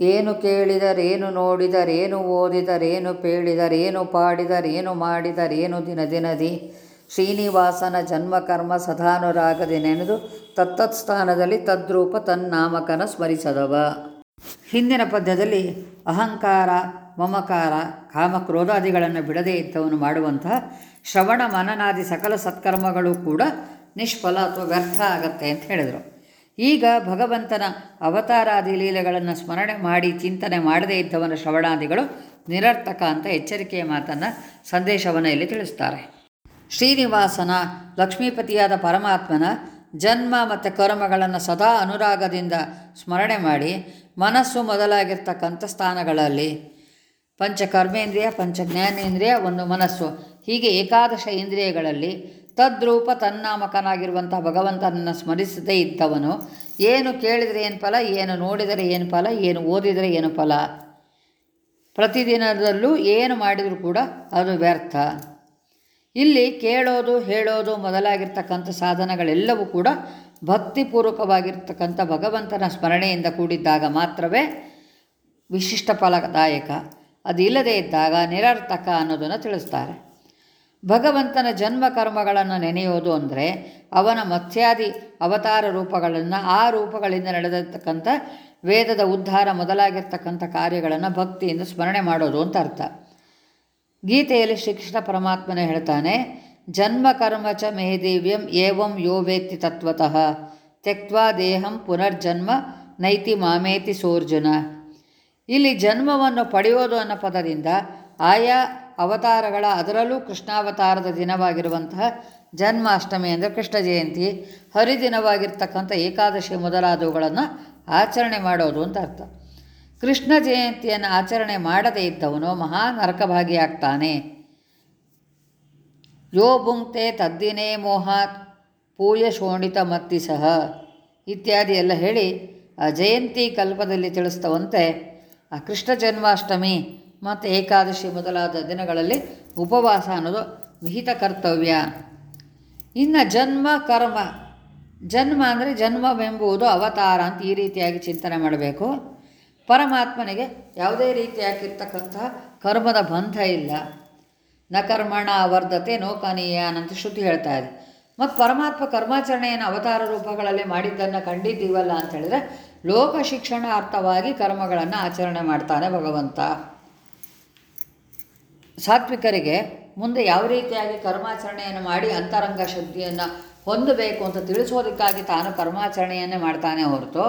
ಏನು ಕೇಳಿದರೇನು ನೋಡಿದರೇನು ಓದಿದರೇನು ಪೇಳಿದರೇನು ಪಾಡಿದರೇನು ಮಾಡಿದರೇನು ದಿನ ದಿನದಿ? ಶ್ರೀನಿವಾಸನ ಜನ್ಮಕರ್ಮ ಸದಾನುರಾಗದಿ ನೆನೆದು ತತ್ತತ್ ಸ್ಥಾನದಲ್ಲಿ ತದ್ರೂಪ ತನ್ನಾಮಕನ ಸ್ಮರಿಸದವ. ಹಿಂದಿನ ಪದ್ಯದಲ್ಲಿ ಅಹಂಕಾರ, ಮಮಕಾರ, ಕಾಮಕ್ರೋಧಾದಿಗಳನ್ನು ಬಿಡದೇ ಇದ್ದವನು ಮಾಡುವಂತಹ ಶ್ರವಣ ಮನನಾದಿ ಸಕಲ ಸತ್ಕರ್ಮಗಳು ಕೂಡ ನಿಷ್ಫಲ ಅಥವಾ ವ್ಯರ್ಥ ಆಗತ್ತೆ ಅಂತ ಹೇಳಿದರು. ಈಗ ಭಗವಂತನ ಅವತಾರಾದಿ ಲೀಲೆಗಳನ್ನು ಸ್ಮರಣೆ ಮಾಡಿ ಚಿಂತನೆ ಮಾಡದೇ ಇದ್ದವನ ಶ್ರವಣಾದಿಗಳು ನಿರರ್ಥಕ ಅಂತ ಎಚ್ಚರಿಕೆಯ ಮಾತನ್ನು ಸಂದೇಶವನ್ನು ಇಲ್ಲಿ ತಿಳಿಸ್ತಾರೆ. ಶ್ರೀನಿವಾಸನ ಲಕ್ಷ್ಮೀಪತಿಯಾದ ಪರಮಾತ್ಮನ ಜನ್ಮ ಮತ್ತು ಕರ್ಮಗಳನ್ನು ಸದಾ ಅನುರಾಗದಿಂದ ಸ್ಮರಣೆ ಮಾಡಿ ಮನಸ್ಸು ಮೊದಲಾಗಿರ್ತಕ್ಕಂಥ ಸ್ಥಾನಗಳಲ್ಲಿ ಪಂಚಕರ್ಮೇಂದ್ರಿಯ ಪಂಚ ಜ್ಞಾನೇಂದ್ರಿಯ ಒಂದು ಮನಸ್ಸು ಹೀಗೆ ಏಕಾದಶ ಇಂದ್ರಿಯಗಳಲ್ಲಿ ತದ್ರೂಪ ತನ್ನಾಮಕನಾಗಿರುವಂಥ ಭಗವಂತನನ್ನು ಸ್ಮರಿಸದೇ ಇದ್ದವನು. ಏನು ಕೇಳಿದರೆ ಏನು ಫಲ, ಏನು ನೋಡಿದರೆ ಏನು ಫಲ, ಏನು ಓದಿದರೆ ಏನು ಫಲ? ಪ್ರತಿದಿನದಲ್ಲೂ ಏನು ಮಾಡಿದರೂ ಕೂಡ ಅದು ವ್ಯರ್ಥ. ಇಲ್ಲಿ ಕೇಳೋದು, ಹೇಳೋದು ಮೊದಲಾಗಿರ್ತಕ್ಕಂಥ ಸಾಧನಗಳೆಲ್ಲವೂ ಕೂಡ ಭಕ್ತಿಪೂರ್ವಕವಾಗಿರ್ತಕ್ಕಂಥ ಭಗವಂತನ ಸ್ಮರಣೆಯಿಂದ ಕೂಡಿದ್ದಾಗ ಮಾತ್ರವೇ ವಿಶಿಷ್ಟ ಫಲದಾಯಕ. ಅದಿಲ್ಲದೇ ಇದ್ದಾಗ ನಿರರ್ಥಕ ಅನ್ನೋದನ್ನು ತಿಳಿಸ್ತಾರೆ. ಭಗವಂತನ ಜನ್ಮ ಕರ್ಮಗಳನ್ನು ನೆನೆಯೋದು ಅಂದರೆ ಅವನ ಮತ್ಸ್ಯಾದಿ ಅವತಾರ ರೂಪಗಳನ್ನು ಆ ರೂಪಗಳಿಂದ ನಡೆದಿರ್ತಕ್ಕಂಥ ವೇದದ ಉದ್ಧಾರ ಮೊದಲಾಗಿರ್ತಕ್ಕಂಥ ಕಾರ್ಯಗಳನ್ನು ಭಕ್ತಿಯಿಂದ ಸ್ಮರಣೆ ಮಾಡೋದು ಅಂತ ಅರ್ಥ. ಗೀತೆಯಲ್ಲಿ ಶ್ರೀಕೃಷ್ಣ ಪರಮಾತ್ಮನೇ ಹೇಳ್ತಾನೆ, ಜನ್ಮ ಕರ್ಮ ಚ ಮೇಹದೇವ್ಯಂ ಏವಂ ಯೋ ವೇತ್ತಿ ತತ್ವತಃ ತೆಕ್ವಾ ದೇಹಂ ಪುನರ್ಜನ್ಮ ನೈತಿ ಮಾಮೇತಿ ಸೋರ್ಜುನ. ಇಲ್ಲಿ ಜನ್ಮವನ್ನು ಪಡೆಯೋದು ಅನ್ನೋ ಪದದಿಂದ ಆಯಾ ಅವತಾರಗಳ ಅದರಲ್ಲೂ ಕೃಷ್ಣಾವತಾರದ ದಿನವಾಗಿರುವಂತಹ ಜನ್ಮಾಷ್ಟಮಿ ಅಂದರೆ ಕೃಷ್ಣ ಜಯಂತಿ, ಹರಿದಿನವಾಗಿರ್ತಕ್ಕಂಥ ಏಕಾದಶಿ ಮೊದಲಾದವುಗಳನ್ನು ಆಚರಣೆ ಮಾಡೋದು ಅಂತ ಅರ್ಥ. ಕೃಷ್ಣ ಜಯಂತಿಯನ್ನು ಆಚರಣೆ ಮಾಡದೇ ಇದ್ದವನು ಮಹಾ ನರಕಭಾಗಿಯಾಗ್ತಾನೆ ಯೋ ಭುಂಕ್ತೆ ತದ್ದಿನೇ ಮೋಹಾತ್, ಪೂಯ ಶೋಣಿತ ಮತ್ತಿ ಸಹ ಇತ್ಯಾದಿ ಎಲ್ಲ ಹೇಳಿ ಆ ಜಯಂತಿ ಕಲ್ಪದಲ್ಲಿ ತಿಳಿಸ್ತವಂತೆ ಆ ಕೃಷ್ಣ ಜನ್ಮಾಷ್ಟಮಿ ಮತ್ತು ಏಕಾದಶಿ ಮೊದಲಾದ ದಿನಗಳಲ್ಲಿ ಉಪವಾಸ ಅನ್ನೋದು ವಿಹಿತ ಕರ್ತವ್ಯ. ಇನ್ನು ಜನ್ಮ, ಕರ್ಮ, ಜನ್ಮ ಅಂದರೆ ಜನ್ಮವೆಂಬುದು ಅವತಾರ ಅಂತ ಈ ರೀತಿಯಾಗಿ ಚಿಂತನೆ ಮಾಡಬೇಕು. ಪರಮಾತ್ಮನಿಗೆ ಯಾವುದೇ ರೀತಿಯಾಗಿರ್ತಕ್ಕಂತಹ ಕರ್ಮದ ಬಂಧ ಇಲ್ಲ. ನ ಕರ್ಮಣ ವರ್ಧತೆ ನೋಕನೀಯ ಅಂತ ಶ್ರುತಿ ಹೇಳ್ತಾ ಇದೆ. ಮತ್ತು ಪರಮಾತ್ಮ ಕರ್ಮಾಚರಣೆಯನ್ನು ಅವತಾರ ರೂಪಗಳಲ್ಲಿ ಮಾಡಿದ್ದನ್ನು ಕಂಡಿದ್ದೀವಲ್ಲ ಅಂತ ಹೇಳಿದರೆ ಲೋಕ ಶಿಕ್ಷಣಾರ್ಥವಾಗಿ ಕರ್ಮಗಳನ್ನು ಆಚರಣೆ ಮಾಡ್ತಾನೆ ಭಗವಂತ. ಸಾತ್ವಿಕರಿಗೆ ಮುಂದೆ ಯಾವ ರೀತಿಯಾಗಿ ಕರ್ಮಾಚರಣೆಯನ್ನು ಮಾಡಿ ಅಂತರಂಗ ಶುದ್ಧಿಯನ್ನು ಹೊಂದಬೇಕು ಅಂತ ತಿಳಿಸೋದಕ್ಕಾಗಿ ತಾನು ಕರ್ಮಾಚರಣೆಯನ್ನೇ ಮಾಡ್ತಾನೆ ಹೊರತು,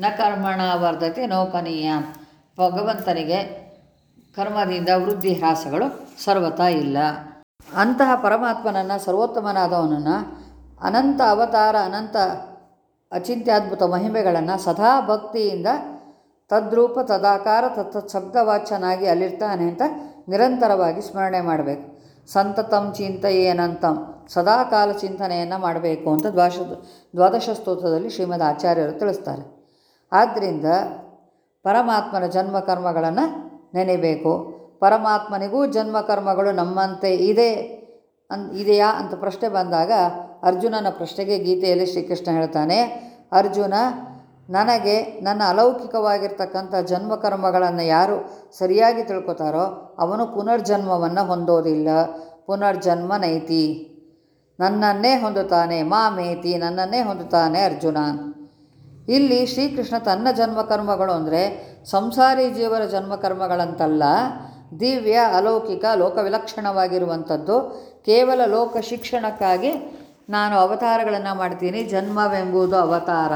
ನ ಕರ್ಮಣ ವರ್ಧತೆ ನೋಪನೀಯ. ಭಗವಂತನಿಗೆ ಕರ್ಮದಿಂದ ವೃದ್ಧಿ ಹ್ರಾಸಗಳು ಸರ್ವತಾ ಇಲ್ಲ. ಅಂತಹ ಪರಮಾತ್ಮನನ್ನು, ಸರ್ವೋತ್ತಮನಾದವನನ್ನು, ಅನಂತ ಅವತಾರ, ಅನಂತ ಅಚಿಂತ್ಯದ್ಭುತ ಮಹಿಮೆಗಳನ್ನು ಸದಾ ಭಕ್ತಿಯಿಂದ ತದ್ರೂಪ ತದಾಕಾರ ತತ್ ಶಬ್ದವಾಚ್ಯನಾಗಿ ಅಲ್ಲಿರ್ತಾನೆ ಅಂತ ನಿರಂತರವಾಗಿ ಸ್ಮರಣೆ ಮಾಡಬೇಕು. ಸಂತತಂ ಚಿಂತೆಯೇನಂತಂ, ಸದಾಕಾಲ ಚಿಂತನೆಯನ್ನು ಮಾಡಬೇಕು ಅಂತ ದ್ವಾಶ ದ್ವಾದಶ ಸ್ತೋತ್ರದಲ್ಲಿ ಶ್ರೀಮದ್ ಆಚಾರ್ಯರು ತಿಳಿಸ್ತಾರೆ. ಆದ್ದರಿಂದ ಪರಮಾತ್ಮನ ಜನ್ಮ ಕರ್ಮಗಳನ್ನು ನೆನೆಬೇಕು. ಪರಮಾತ್ಮನಿಗೂ ಜನ್ಮ ಕರ್ಮಗಳು ನಮ್ಮಂತೆ ಇದೆ ಅನ್ ಇದೆಯಾ ಅಂತ ಪ್ರಶ್ನೆ ಬಂದಾಗ ಅರ್ಜುನನ ಪ್ರಶ್ನೆಗೆ ಗೀತೆಯಲ್ಲಿ ಶ್ರೀಕೃಷ್ಣ ಹೇಳ್ತಾನೆ, ಅರ್ಜುನ ನನಗೆ ನನ್ನ ಅಲೌಕಿಕವಾಗಿರ್ತಕ್ಕಂಥ ಜನ್ಮ ಕರ್ಮಗಳನ್ನು ಯಾರು ಸರಿಯಾಗಿ ತಿಳ್ಕೊತಾರೋ ಅವನು ಪುನರ್ಜನ್ಮವನ್ನು ಹೊಂದೋದಿಲ್ಲ. ಪುನರ್ಜನ್ಮ ನೈತಿ. ನನ್ನನ್ನೇ ಹೊಂದುತ್ತಾನೆ ಮಾಮೇತಿ ನನ್ನನ್ನೇ ಹೊಂದುತ್ತಾನೆ ಅರ್ಜುನ. ಇಲ್ಲಿ ಶ್ರೀಕೃಷ್ಣ ತನ್ನ ಜನ್ಮಕರ್ಮಗಳು ಅಂದರೆ ಸಂಸಾರಿ ಜೀವರ ಜನ್ಮಕರ್ಮಗಳಂತಲ್ಲ, ದಿವ್ಯ, ಅಲೌಕಿಕ, ಲೋಕವಿಲಕ್ಷಣವಾಗಿರುವಂಥದ್ದು. ಕೇವಲ ಲೋಕ ಶಿಕ್ಷಣಕ್ಕಾಗಿ ನಾನು ಅವತಾರಗಳನ್ನು ಮಾಡ್ತೀನಿ, ಜನ್ಮವೆಂಬುದು ಅವತಾರ.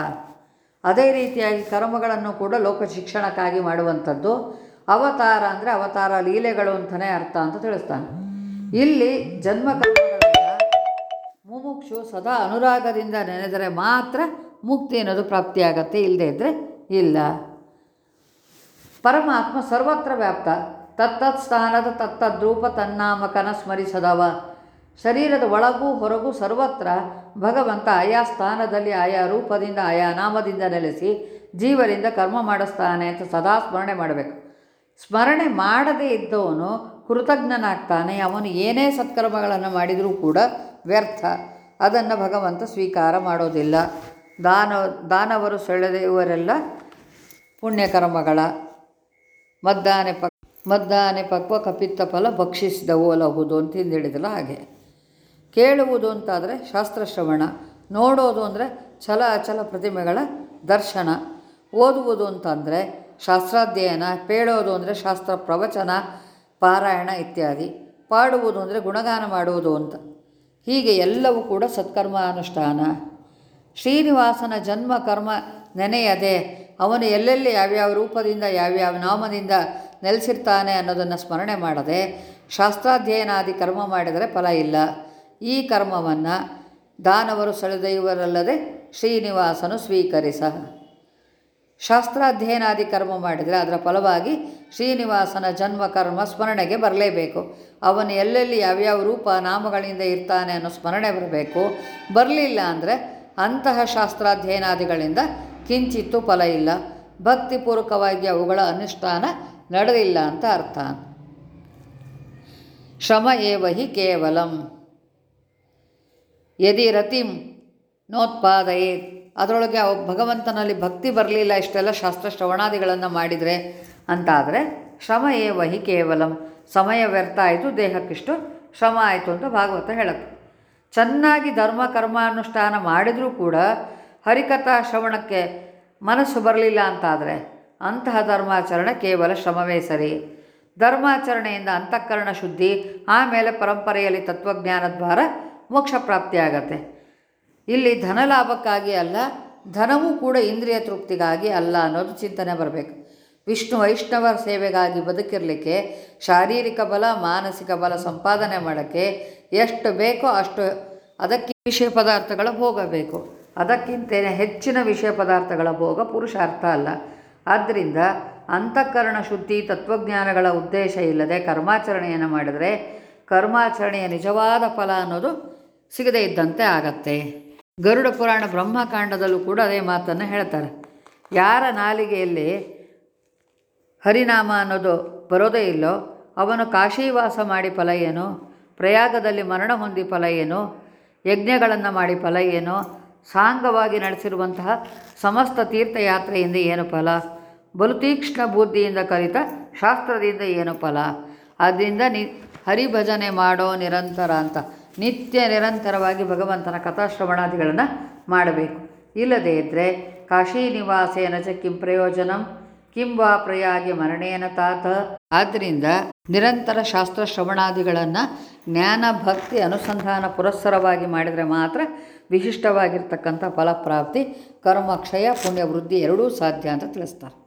ಅದೇ ರೀತಿಯಾಗಿ ಕರ್ಮಗಳನ್ನು ಕೂಡ ಲೋಕ ಶಿಕ್ಷಣಕ್ಕಾಗಿ ಮಾಡುವಂಥದ್ದು. ಅವತಾರ ಅಂದರೆ ಅವತಾರ ಲೀಲೆಗಳು ಅಂತಲೇ ಅರ್ಥ ಅಂತ ತಿಳಿಸ್ತಾನೆ. ಇಲ್ಲಿ ಜನ್ಮ ಮುಮುಕ್ಷು ಸದಾ ಅನುರಾಗದಿಂದ ನೆನೆದರೆ ಮಾತ್ರ ಮುಕ್ತಿ ಅನ್ನೋದು ಪ್ರಾಪ್ತಿಯಾಗತ್ತೆ ಇಲ್ಲದೇ ಇದ್ದರೆ ಇಲ್ಲ. ಪರಮಾತ್ಮ ಸರ್ವತ್ರ ವ್ಯಾಪ್ತ. ತತ್ತತ್ ಸ್ಥಾನದ ತತ್ತದ್ರೂಪ ತನ್ನಾಮಕನ ಸ್ಮರಿಸದವ. ಶರೀರದ ಒಳಗೂ ಹೊರಗೂ ಸರ್ವತ್ರ ಭಗವಂತ ಆಯಾ ಸ್ಥಾನದಲ್ಲಿ ಆಯಾ ರೂಪದಿಂದ ಆಯಾ ನಾಮದಿಂದ ನೆಲೆಸಿ ಜೀವರಿಂದ ಕರ್ಮ ಮಾಡಿಸ್ತಾನೆ ಅಂತ ಸದಾ ಸ್ಮರಣೆ ಮಾಡಬೇಕು. ಸ್ಮರಣೆ ಮಾಡದೇ ಇದ್ದವನು ಕೃತಜ್ಞನಾಗ್ತಾನೆ. ಅವನು ಏನೇ ಸತ್ಕರ್ಮಗಳನ್ನು ಮಾಡಿದರೂ ಕೂಡ ವ್ಯರ್ಥ. ಅದನ್ನು ಭಗವಂತ ಸ್ವೀಕಾರ ಮಾಡೋದಿಲ್ಲ. ದಾನ, ದಾನವರು ಸೆಳೆದವರೆಲ್ಲ ಪುಣ್ಯಕರ್ಮಗಳ ಮದ್ದಾನೆ ಪಕ್, ಮದ್ದಾನೆ ಪಕ್ವ ಕಪಿತ್ತ ಫಲ ಭಕ್ಷಿಸಿದವು ಲಹುದು ಅಂತ ಹಿಂದಿಡಿದಲ್ಲ ಹಾಗೆ. ಕೇಳುವುದು ಅಂತಾದರೆ ಶಾಸ್ತ್ರಶ್ರವಣ, ನೋಡೋದು ಅಂದರೆ ಛಲ ಅಚಲ ಪ್ರತಿಮೆಗಳ ದರ್ಶನ, ಓದುವುದು ಅಂತಂದರೆ ಶಾಸ್ತ್ರಾಧ್ಯಯನ, ಪೇಳೋದು ಅಂದರೆ ಶಾಸ್ತ್ರ ಪ್ರವಚನ, ಪಾರಾಯಣ ಇತ್ಯಾದಿ. ಪಾಡುವುದು ಅಂದರೆ ಗುಣಗಾನ ಮಾಡುವುದು ಅಂತ. ಹೀಗೆ ಎಲ್ಲವೂ ಕೂಡ ಸತ್ಕರ್ಮ ಅನುಷ್ಠಾನ ಶ್ರೀನಿವಾಸನ ಜನ್ಮ, ಕರ್ಮ ನೆನೆಯದೆ ಅವನು ಎಲ್ಲೆಲ್ಲಿ ಯಾವ್ಯಾವ ರೂಪದಿಂದ, ಯಾವ್ಯಾವ ನಾಮದಿಂದ ನೆಲೆಸಿರ್ತಾನೆ ಅನ್ನೋದನ್ನು ಸ್ಮರಣೆ ಮಾಡದೆ ಶಾಸ್ತ್ರಾಧ್ಯಯನಾದಿ ಕರ್ಮ ಮಾಡಿದರೆ ಫಲ ಇಲ್ಲ. ಈ ಕರ್ಮವನ್ನು ದಾನವರು ಸೆಳೆದೈವರಲ್ಲದೆ ಶ್ರೀನಿವಾಸನು ಸ್ವೀಕರಿಸ. ಶಾಸ್ತ್ರಾಧ್ಯಯನಾದಿ ಕರ್ಮ ಮಾಡಿದರೆ ಅದರ ಫಲವಾಗಿ ಶ್ರೀನಿವಾಸನ ಜನ್ಮ ಕರ್ಮ ಸ್ಮರಣೆಗೆ ಬರಲೇಬೇಕು. ಅವನು ಎಲ್ಲೆಲ್ಲಿ ಯಾವ್ಯಾವ ರೂಪ ನಾಮಗಳಿಂದ ಇರ್ತಾನೆ ಅನ್ನೋ ಸ್ಮರಣೆ ಬರಬೇಕು. ಬರಲಿಲ್ಲ ಅಂದರೆ ಅಂತಹ ಶಾಸ್ತ್ರಾಧ್ಯಯನಾದಿಗಳಿಂದ ಕಿಂಚಿತ್ತು ಫಲ ಇಲ್ಲ. ಭಕ್ತಿಪೂರ್ವಕವಾಗಿ ಅವುಗಳ ಅನುಷ್ಠಾನ ನಡೆದಿಲ್ಲ ಅಂತ ಅರ್ಥ. ಶ್ರಮ ಏವ ಹಿ ಕೇವಲಂ. ಯದಿ ರತಿಂ ನೋತ್ಪಾದಯೇ ಅದರೊಳಗೆ ಅವ ಭಗವಂತನಲ್ಲಿ ಭಕ್ತಿ ಬರಲಿಲ್ಲ, ಇಷ್ಟೆಲ್ಲ ಶಾಸ್ತ್ರ ಶ್ರವಣಾದಿಗಳನ್ನು ಮಾಡಿದರೆ ಅಂತಾದರೆ, ಶ್ರಮ ಏ ವಹಿ ಕೇವಲಂ, ಸಮಯ ವ್ಯರ್ಥ ಆಯಿತು, ದೇಹಕ್ಕಿಷ್ಟು ಶ್ರಮ ಆಯಿತು ಅಂತ ಭಾಗವತ ಹೇಳುತ್ತೆ. ಚೆನ್ನಾಗಿ ಧರ್ಮ ಅನುಷ್ಠಾನ ಮಾಡಿದರೂ ಕೂಡ ಹರಿಕಥಾ ಶ್ರವಣಕ್ಕೆ ಮನಸ್ಸು ಬರಲಿಲ್ಲ ಅಂತಾದರೆ, ಅಂತಹ ಧರ್ಮಾಚರಣೆ ಕೇವಲ ಶ್ರಮವೇ ಸರಿ. ಧರ್ಮಾಚರಣೆಯಿಂದ ಅಂತಃಕರಣ ಶುದ್ಧಿ, ಆಮೇಲೆ ಪರಂಪರೆಯಲ್ಲಿ ತತ್ವಜ್ಞಾನ ದ್ವಾರ ಮೋಕ್ಷ ಪ್ರಾಪ್ತಿಯಾಗತ್ತೆ ಇಲ್ಲಿ ಧನ ಲಾಭಕ್ಕಾಗಿ ಅಲ್ಲ, ಧನವೂ ಕೂಡ ಇಂದ್ರಿಯ ತೃಪ್ತಿಗಾಗಿ ಅಲ್ಲ ಅನ್ನೋದು ಚಿಂತನೆ ಬರಬೇಕು. ವಿಷ್ಣು ವೈಷ್ಣವರ ಸೇವೆಗಾಗಿ ಬದುಕಿರಲಿಕ್ಕೆ ಶಾರೀರಿಕ ಬಲ, ಮಾನಸಿಕ ಬಲ ಸಂಪಾದನೆ ಮಾಡೋಕ್ಕೆ ಎಷ್ಟು ಬೇಕೋ ಅಷ್ಟು ಅದಕ್ಕೆ ವಿಷಯ ಪದಾರ್ಥಗಳ ಭೋಗ ಬೇಕು. ಅದಕ್ಕಿಂತ ಹೆಚ್ಚಿನ ವಿಷಯ ಪದಾರ್ಥಗಳ ಭೋಗ ಪುರುಷಾರ್ಥ ಅಲ್ಲ. ಆದ್ದರಿಂದ ಅಂತಃಕರಣ ಶುದ್ಧಿ ತತ್ವಜ್ಞಾನಗಳ ಉದ್ದೇಶ ಇಲ್ಲದೆ ಕರ್ಮಾಚರಣೆಯನ್ನು ಮಾಡಿದರೆ ಕರ್ಮಾಚರಣೆಯ ನಿಜವಾದ ಫಲ ಅನ್ನೋದು ಸಿಗದೇ ಇದ್ದಂತೆ ಆಗತ್ತೆ. ಗರುಡ ಪುರಾಣ ಬ್ರಹ್ಮಕಾಂಡದಲ್ಲೂ ಕೂಡ ಅದೇ ಮಾತನ್ನು ಹೇಳ್ತಾರೆ. ಯಾರ ನಾಲಿಗೆಯಲ್ಲಿ ಹರಿನಾಮ ಅನ್ನೋದು ಬರೋದೇ ಇಲ್ಲೋ, ಅವನು ಕಾಶೀವಾಸ ಮಾಡಿ ಫಲ ಏನು ಪ್ರಯಾಗದಲ್ಲಿ ಮರಣ ಹೊಂದಿ ಫಲ ಏನು ಯಜ್ಞಗಳನ್ನು ಮಾಡಿ ಫಲ ಏನು ಸಾಂಗವಾಗಿ ನಡೆಸಿರುವಂತಹ ಸಮಸ್ತ ತೀರ್ಥಯಾತ್ರೆಯಿಂದ ಏನು ಫಲ? ಬಲು ತೀಕ್ಷ್ಣ ಬುದ್ಧಿಯಿಂದ ಕಲಿತ ಶಾಸ್ತ್ರದಿಂದ ಏನು ಫಲ? ಆದ್ದರಿಂದ ನಿ ಹರಿಭಜನೆ ಮಾಡೋ ನಿರಂತರ ಅಂತ. ನಿತ್ಯ ನಿರಂತರವಾಗಿ ಭಗವಂತನ ಕಥಾಶ್ರವಣಾದಿಗಳನ್ನು ಮಾಡಬೇಕು. ಇಲ್ಲದೇ ಇದ್ದರೆ ಕಾಶಿ ನಿವಾಸೇನ ಚ ಕಿಂ ಪ್ರಯೋಜನಂ, ಕಿಂ ವಾ ಪ್ರಯಾಗಿ ಮರಣೇನ ತಾತ. ಆದ್ದರಿಂದ ನಿರಂತರ ಶಾಸ್ತ್ರ ಶ್ರವಣಾದಿಗಳನ್ನು ಜ್ಞಾನ ಭಕ್ತಿ ಅನುಸಂಧಾನ ಪುರಸ್ಸರವಾಗಿ ಮಾಡಿದರೆ ಮಾತ್ರ ವಿಶಿಷ್ಟವಾಗಿರ್ತಕ್ಕಂಥ ಫಲಪ್ರಾಪ್ತಿ ಕರ್ಮಕ್ಷಯ ಪುಣ್ಯವೃದ್ಧಿ ಎರಡೂ ಸಾಧ್ಯ ಅಂತ ತಿಳಿಸ್ತಾರೆ.